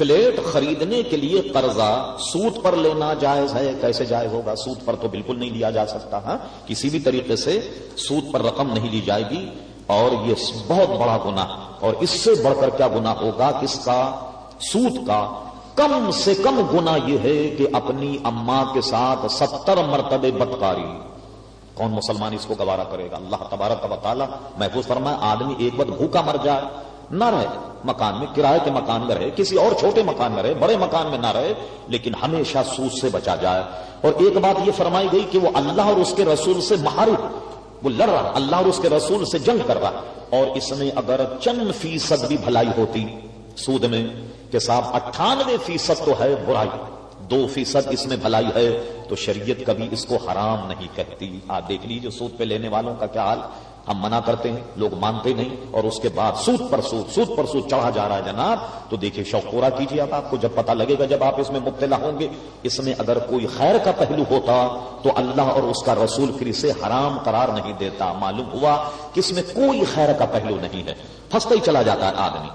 Flat خریدنے کے لیے قرضہ سود پر لینا جائز ہے، کیسے جائز ہوگا؟ سود پر تو بالکل نہیں لیا جا سکتا ہاں؟ کسی بھی طریقے سے سود پر رقم نہیں لی جائے گی اور یہ بہت بڑا گنا اور اس سے بڑھ کر کیا گنا ہوگا؟ کس کا؟ سود کا۔ کم سے کم گنا یہ ہے کہ اپنی اما کے ساتھ ستر مرتبے بدکاری۔ کون مسلمان اس کو گوارا کرے گا؟ اللہ تبارک و تعالیٰ محفوظ فرمائے، آدمی ایک وقت بھوکا مر جائے۔ نہ رہے۔ مکان میں کرائے کے مکان میں رہے، کسی اور چھوٹے مکان میں رہے، بڑے مکان میں نہ رہے، لیکن ہمیشہ سود سے بچا جائے۔ اور ایک بات یہ فرمائی گئی کہ وہ اللہ اور اس کے رسول سے محارب وہ لڑ رہا، اللہ اور اس کے رسول سے جنگ کر رہا۔ اور اس میں اگر چند فیصد بھی بھلائی ہوتی سود میں کہ صاحب اٹھانوے فیصد تو ہے برائی، دو فیصد اس میں بھلائی ہے تو شریعت کبھی اس کو حرام نہیں کہتی۔ آپ دیکھ لیجیے سود پہ لینے والوں کا کیا حال۔ ہم منع کرتے ہیں، لوگ مانتے نہیں، اور اس کے بعد سود پر سود سود پر سود چڑھا جا رہا ہے جناب۔ تو دیکھیے، شوق پورا کیجیے اب آپ کو جب پتا لگے گا جب آپ اس میں مبتلا ہوں گے۔ اس میں اگر کوئی خیر کا پہلو ہوتا، تو اللہ اور اس کا رسول پھر اسے حرام قرار نہیں دیتا۔ معلوم ہوا کہ اس میں کوئی خیر کا پہلو نہیں ہے۔ پھنستا ہی چلا جاتا ہے آدمی۔